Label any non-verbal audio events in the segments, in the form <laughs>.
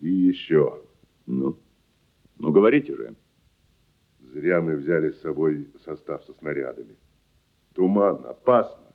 И еще. Ну, ну говорите же. Зря мы взяли с собой состав со снарядами. Туман, опасно.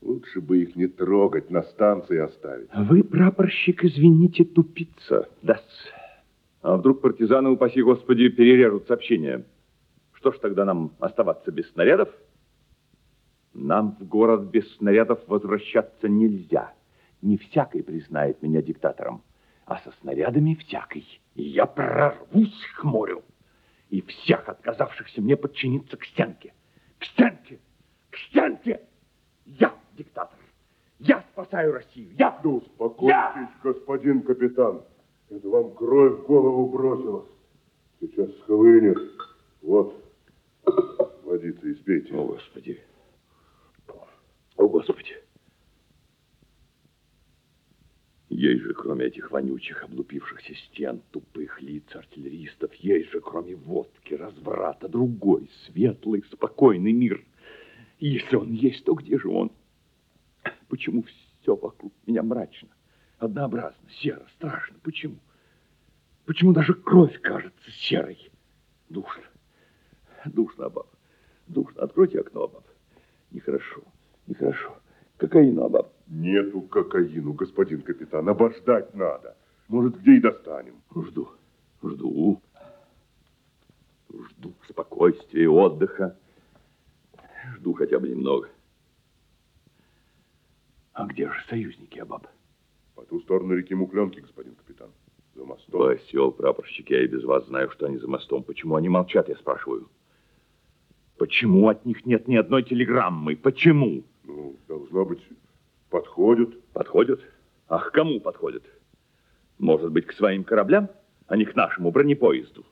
Лучше бы их не трогать, на станции оставить. Вы, прапорщик, извините, тупица. Да. А вдруг партизаны, упаси господи, перережут сообщение? Что ж тогда нам оставаться без снарядов? Нам в город без снарядов возвращаться нельзя. Не всякий признает меня диктатором, а со снарядами всякий. И я прорвусь к морю и всех отказавшихся мне подчиниться к стенке. К стенке! К стенке! Я диктатор. Я спасаю Россию. Я... Да успокойтесь, я... господин капитан. Это вам кровь в голову бросилась. Сейчас схлынет. Вот, водицы испейте. О, Господи. О, Господи. Есть же, кроме этих вонючих, облупившихся стен, тупых лиц артиллеристов, есть же, кроме водки, разврата, другой, светлый, спокойный мир. И если он есть, то где же он? Почему все вокруг меня мрачно, однообразно, серо, страшно? Почему? Почему даже кровь кажется серой? Душно. Душно, Абаб. Душно. Откройте окно, Абаб. Нехорошо. Нехорошо. Кокаину, Абаб. Нету кокаину, господин капитан. Обождать надо. Может, где и достанем. Жду. Жду. Жду спокойствия и отдыха. Жду хотя бы немного. А где же союзники, Абаб? По ту сторону реки Мукленки, господин капитан. За мостом. Осел, прапорщик, я и без вас знаю, что они за мостом. Почему они молчат, я спрашиваю. Почему от них нет ни одной телеграммы? Почему? Ну, должно быть, подходят. Подходят? А к кому подходят? Может быть, к своим кораблям, а не к нашему бронепоезду?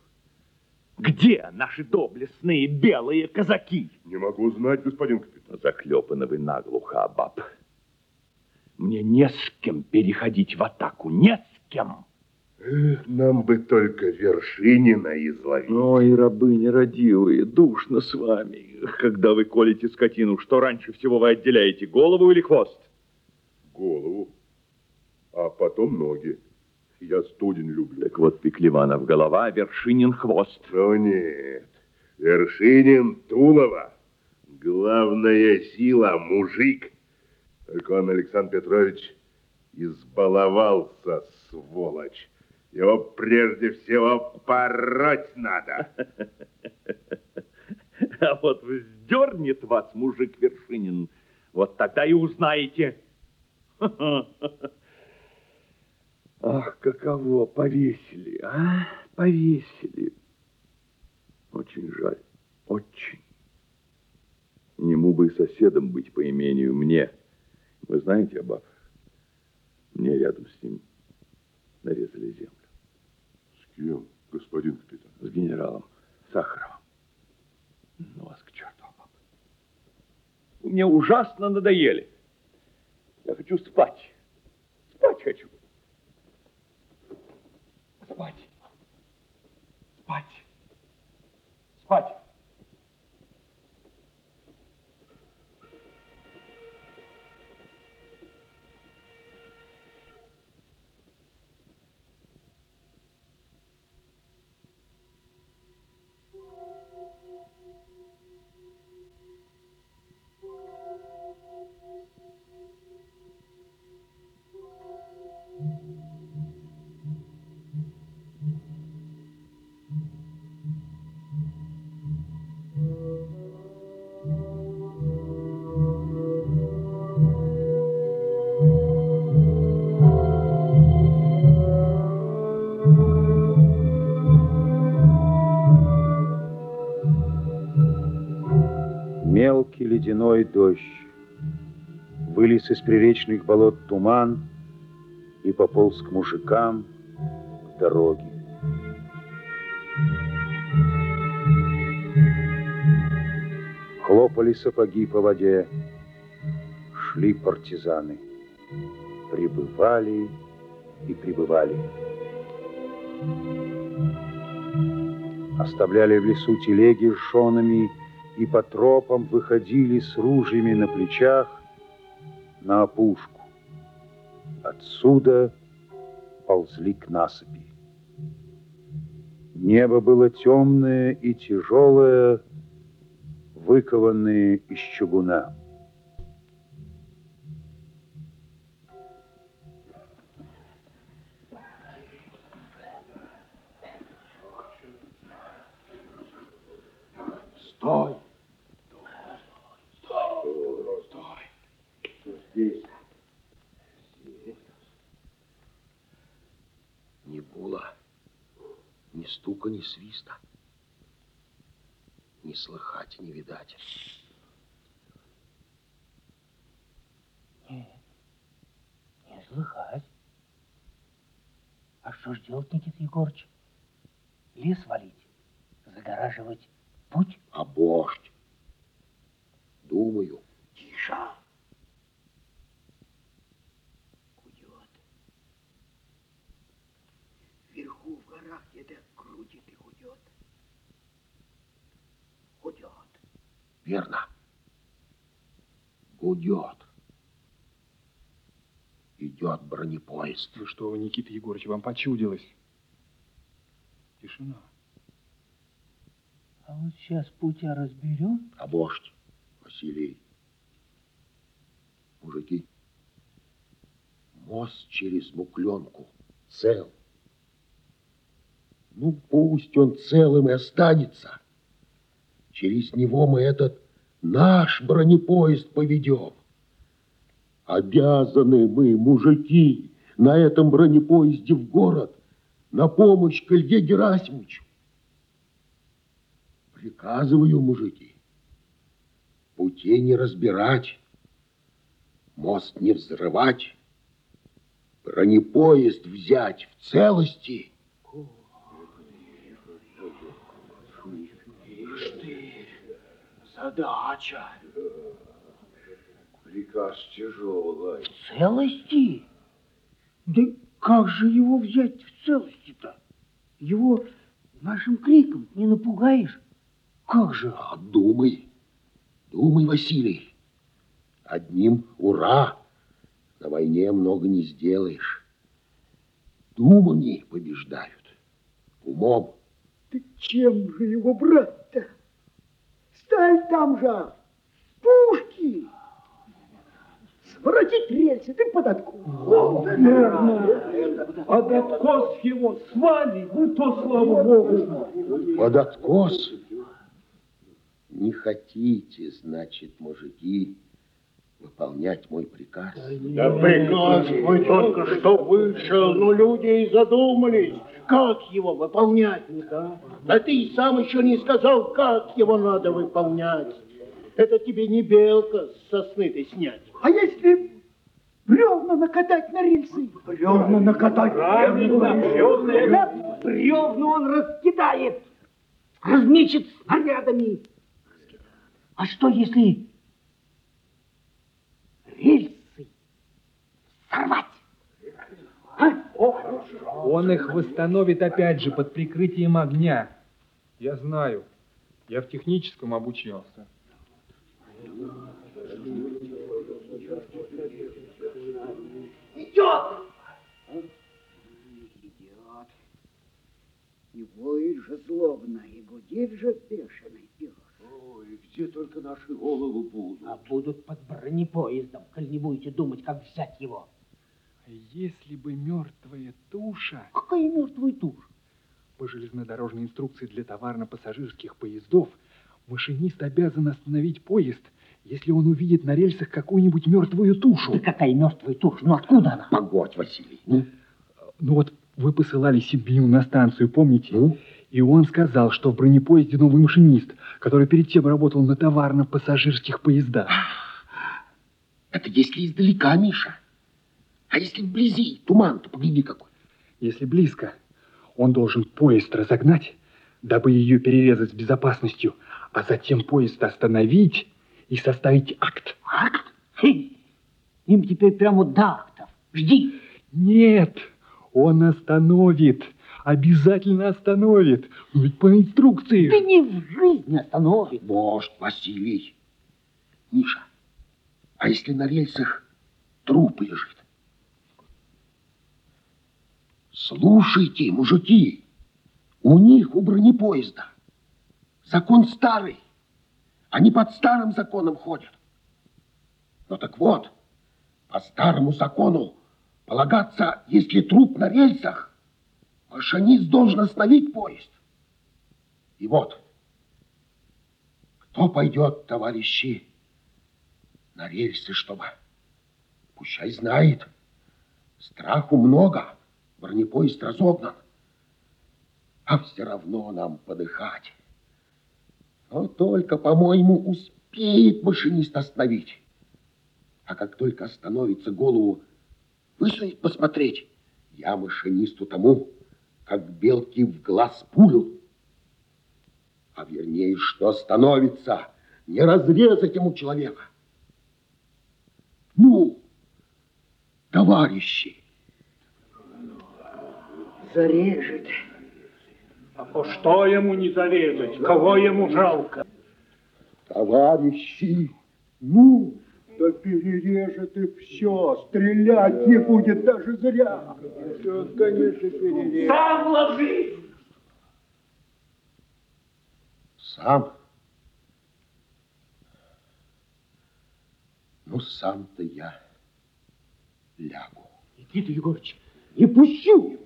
Где наши доблестные белые казаки? Не могу знать, господин капитан. Заклепаны вы наглухо, Абаб. Мне не с кем переходить в атаку, не с кем. Эх, нам бы только Вершинина изловить. Ой, рабы нерадивые, душно с вами. Когда вы колите скотину, что раньше всего вы отделяете, голову или хвост? Голову, а потом ноги. Я студень люблю. Так вот, Пеклеванов голова, а Вершинин хвост. Ну нет, Вершинин тулово. Главная сила мужик. Только он, Александр Петрович, избаловался, сволочь. Его прежде всего пороть надо. <laughs> А вот вздернет вас мужик Вершинин, вот тогда и узнаете. Ах, каково, повесили, а? Повесили. Очень жаль, очень. Нему бы соседом быть по имению мне. Вы знаете, Аббат, мне рядом с ним нарезали землю. С кем, господин капитан? С генералом Сахаровым. Ну вас к черту. Вы мне ужасно надоели. Я хочу спать. Спать хочу. Спать. Спать. Спать. Мелкий ледяной дождь. Вылез из приречных болот туман и пополз к мужикам, к дороге. Хлопали сапоги по воде, шли партизаны. Прибывали и прибывали. Оставляли в лесу телеги с женами и по тропам выходили с ружьями на плечах на опушку. Отсюда поползли к насыпи. Небо было темное и тяжелое, выкованное из чугуна. Ни свиста. Не слыхать, не видать. Не слыхать. А что ж делать, Никита Егорыч? Лес валить, загораживать путь? А вождь? Думаю. Тише. Гудет. Вверху в горах где-то крутит и гудет. Гудет. Верно. Гудет. Идет бронепоезд. Ну что вы, Никита Егорович, вам почудилось? Тишина. А вот сейчас путя разберем. А вождь, Василий, мужики, мост через Мукленку цел. Ну, пусть он целым и останется. Через него мы этот наш бронепоезд поведем. Обязаны мы, мужики, на этом бронепоезде в город на помощь к Илье Герасимовичу. Приказываю, мужики, путей не разбирать, мост не взрывать, бронепоезд взять в целости. Задача. Приказ тяжелый. В целости? Да как же его взять в целости-то? Его нашим криком не напугаешь? Как же? А думай, думай, Василий. Одним ура на войне много не сделаешь. Думами побеждают, умом. Да чем же его брать-то? Ставь там же пушки. Своротить рельсы, ты под откос. Под откос его свали, ну то слава богу. Под откос. Не хотите, значит, мужики, выполнять мой приказ? Да приказ мой только что вышел, но люди и задумались, как его выполнять. Да ты и сам еще не сказал, как его надо выполнять. Это тебе не белка с сосны-то снять. А если бревна накатать на рельсы? Бревна накатать. Да, бревна он раскидает, размечет снарядами. А что, если рельсы сорвать? Он их восстановит опять же под прикрытием огня. Я знаю. Я в техническом обучался. Идет! Идет. И воет же злобно, и гудит же бешеный пес. Ой, где только наши головы будут. А будут под бронепоездом, коль не будете думать, как взять его. Если бы мертвая туша Какая мертвая туша? по железнодорожной инструкции для товарно-пассажирских поездов, машинист обязан остановить поезд, если он увидит на рельсах какую-нибудь мертвую тушу. Да какая мертвая туша? Ну откуда она? Погодь, Василий. Ну, Ну вот вы посылали Сибину на станцию, помните? ну, И он сказал, что в бронепоезде новый машинист, который перед тем работал на товарно-пассажирских поездах. это если издалека, Миша. А если вблизи, туман-то, погляди какой. Если близко, он должен поезд разогнать, дабы ее перерезать с безопасностью, а затем поезд остановить и составить акт. Акт? Хе. Им теперь прямо до актов. Жди. Нет, он остановит, обязательно остановит, Ну, ведь по инструкции. Ты не в жизни остановит. Вождь Василий. Миша, а если на рельсах труп лежит? Слушайте, мужики, у них, у бронепоезда, закон старый. Они под старым законом ходят. Ну так вот, по старому закону полагаться, если труп на рельсах, машинист должен остановить поезд. И вот, кто пойдет, товарищи, на рельсы, чтобы... Пущай знает, страху много, бронепоезд разогнан, а все равно нам подыхать. Но только, по-моему, успеет машинист остановить. А как только остановится, голову высунет посмотреть, я машинисту тому, как белки в глаз пулю. А вернее, что остановится, не разрезать ему человека. Ну, товарищи, Зарежет. А по что ему не зарезать? Кого ему жалко? товарищи, ну, Да перережет и все. Стрелять не будет даже зря. Все, конечно, перережет. Сам ложись! сам. Ну, сам-то я лягу. Никита Егорович, не пущу.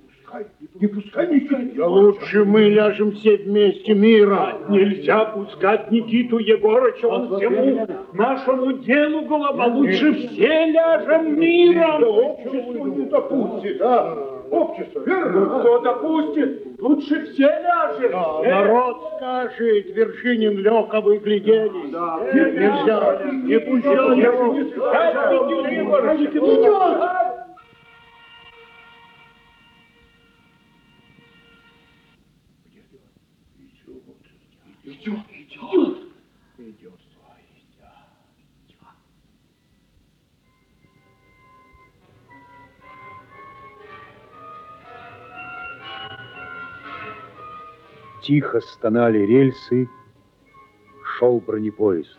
Не пускай Никиту. Да лучше мы ляжем все вместе мира. Нельзя пускать Никиту Егорыча, он всему нашему делу голова. Лучше все ляжем миром. Общество не допустит, а? Общество, верно? Ну, кто допустит? Лучше все ляжем. Все. Народ скажет, Вершинин лег, а вы глядели. Нельзя, не пущай его. Не Тихо стонали рельсы, шел бронепоезд.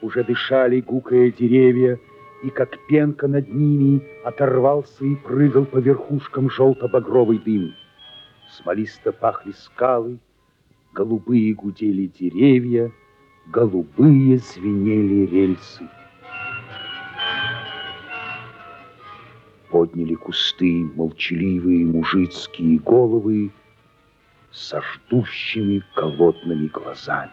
Уже дышали, гукая деревья, и как пенка над ними оторвался и прыгал по верхушкам желто-багровый дым. Смолисто пахли скалы, голубые гудели деревья, голубые звенели рельсы. Подняли кусты молчаливые мужицкие головы со ждущими голодными глазами.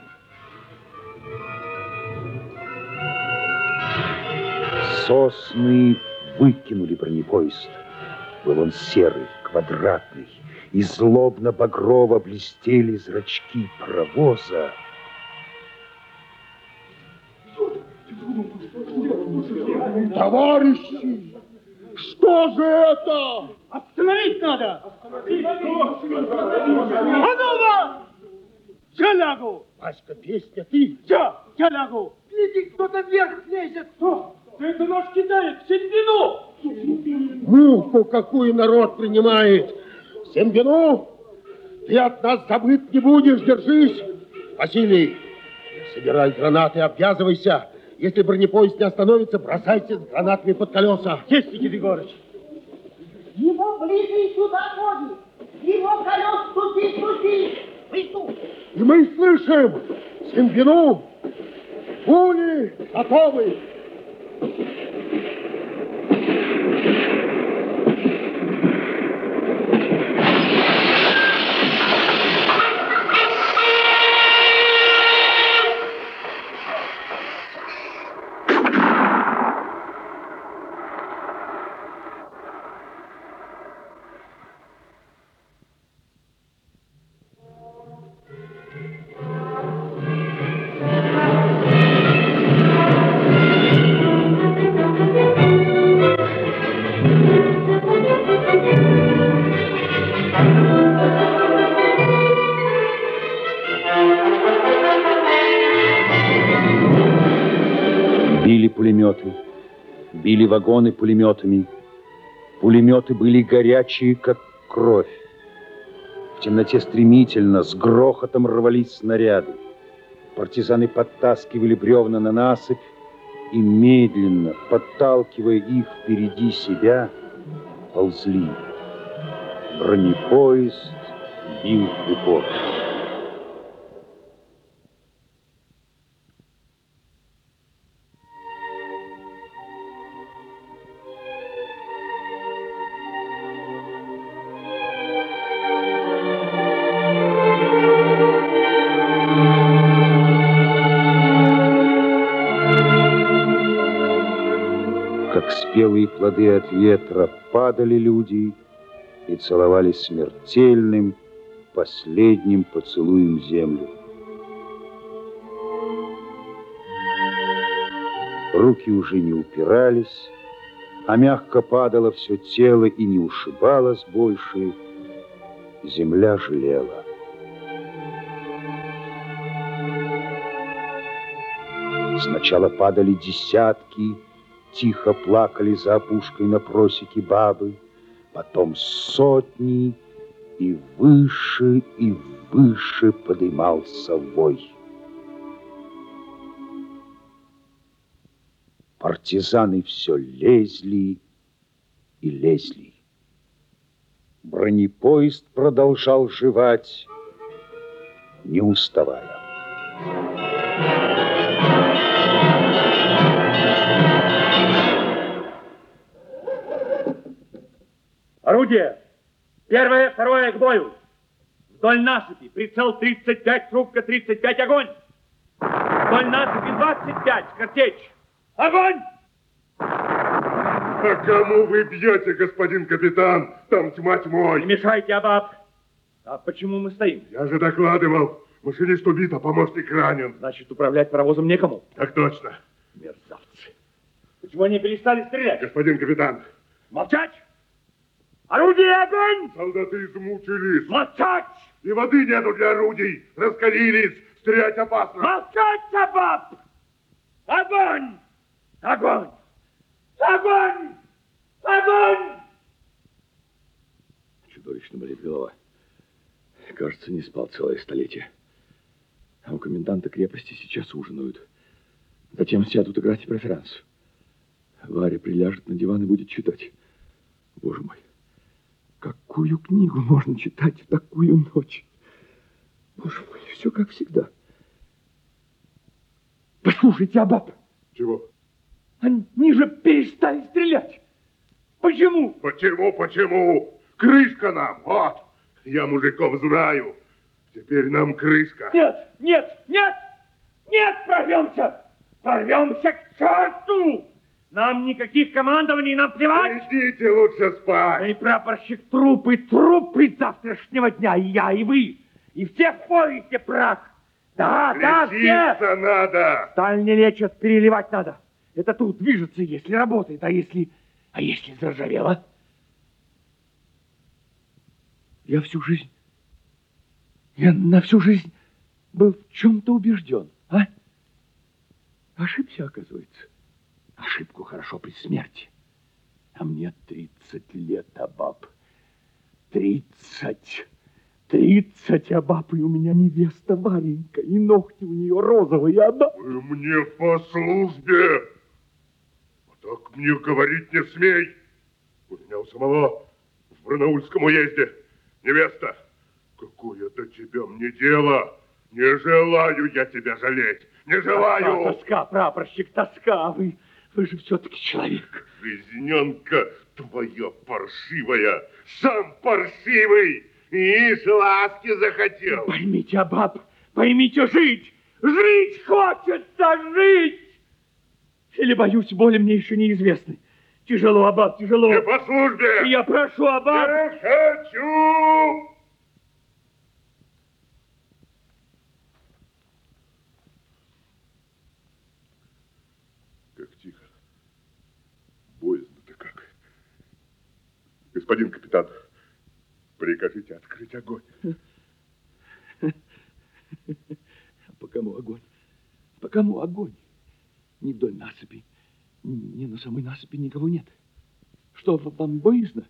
Сосны выкинули бронепоезд. Был он серый, квадратный, и злобно-багрово блестели зрачки паровоза. Товарищи, что же это? Остановить надо! А ну вас! Я лягу! Васька, песня, ты? Я! Я лягу! Гляди, кто-то вверх лезет! Что? Да это наш кидает к Сельвину! Муку какую народ принимает. Сембину, ты от нас забыт не будешь, держись. Василий, собирай гранаты, обвязывайся. Если бронепоезд не остановится, бросайте с гранатами под колеса. Есть, Никита Егорыч! Его ближе сюда ходит. Его колес ступи. Притупи. И мы слышим, Сембину, пули готовы. Били вагоны пулеметами. Пулеметы были горячие, как кровь. В темноте стремительно, с грохотом рвались снаряды. Партизаны подтаскивали бревна на насыпь, и медленно, подталкивая их впереди себя, ползли. Бронепоезд бил в упор. От ветра падали люди и целовались смертельным, последним поцелуем землю. Руки уже не упирались, а мягко падало все тело и не ушибалось больше. Земля жалела. Сначала падали десятки, тихо плакали за опушкой на просеке бабы, потом сотни, и выше и выше подымался вой. Партизаны все лезли и лезли. Бронепоезд продолжал жевать, не уставая. Орудие! Первое, второе к бою! Вдоль насыпи, прицел 35, трубка 35, огонь! Вдоль насыпи 25, картечь! Огонь! А кому вы бьете, господин капитан? Там тьма Не тьмой. мешайте, Абаб! А почему мы стоим? Я же докладывал. Машинист убит, а помощник ранен. Значит, управлять паровозом некому. Так точно. Мерзавцы. Почему они перестали стрелять? Господин капитан, Молчать! Орудие, огонь! солдаты измучились. Молчать! И воды нету для орудий. Раскалились. Стрелять опасно. Молчать, Абаб! Огонь! Огонь! Огонь! Огонь! Чудовищно болит голова. Кажется, не спал целое столетие. А у коменданта крепости сейчас ужинают. Затем сядут играть в преферанс. Варя приляжет на диван и будет читать. Боже мой, какую книгу можно читать в такую ночь? Боже мой, все как всегда. Послушайте, Абаб, Чего? они же перестали стрелять. Почему? Почему, почему? Крышка нам, вот. Я мужиков знаю. Теперь нам крышка. Нет, нет, нет, нет, прорвемся! Прорвемся к черту! Нам никаких командований, нам плевать! Идите лучше спать. И прапорщик трупы, трупы завтрашнего дня, и я, и вы, и все в поезде прах. Да, да, все! Лечиться надо. Сталь не лечат, переливать надо. Это тут движется, если работает, а если... А если заржавело? Я всю жизнь... Я на всю жизнь был в чем-то убежден, а? Ошибся, оказывается. Ошибку хорошо при смерти. А мне тридцать лет, Абаб. Тридцать. Тридцать, Абаб, и у меня невеста Варенька, и ногти у нее розовые, Абаб. Вы мне по службе. А так мне говорить не смей. У меня у самого в Барнаульском уезде невеста. Какое до тебя мне дело? Не желаю я тебя жалеть. Не желаю. Тоска, тоска, прапорщик, тоска. Вы, вы же все-таки человек. Жизненка твоя паршивая. Сам паршивый. И ласки захотел. Поймите, Абаб, поймите, жить, жить хочется, жить. Или, боюсь, боли мне еще неизвестны. Тяжело, Абаб, тяжело. Не по службе. Я прошу, Абаб. Не хочу. Как тихо. Боязно-то как. Господин капитан, прикажите открыть огонь. По кому огонь? По кому огонь? Ни вдоль насыпи, ни на самой насыпи никого нет. Что, вам боязно?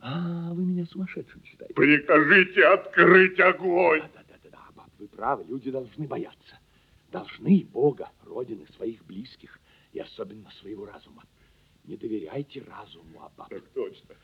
А, вы меня сумасшедшим считаете. Прикажите открыть огонь. Да-да-да, Аббат, вы правы, люди должны бояться. Должны Бога, Родины, своих близких. и особенно своего разума. Не доверяйте разуму, Аббат. Так точно.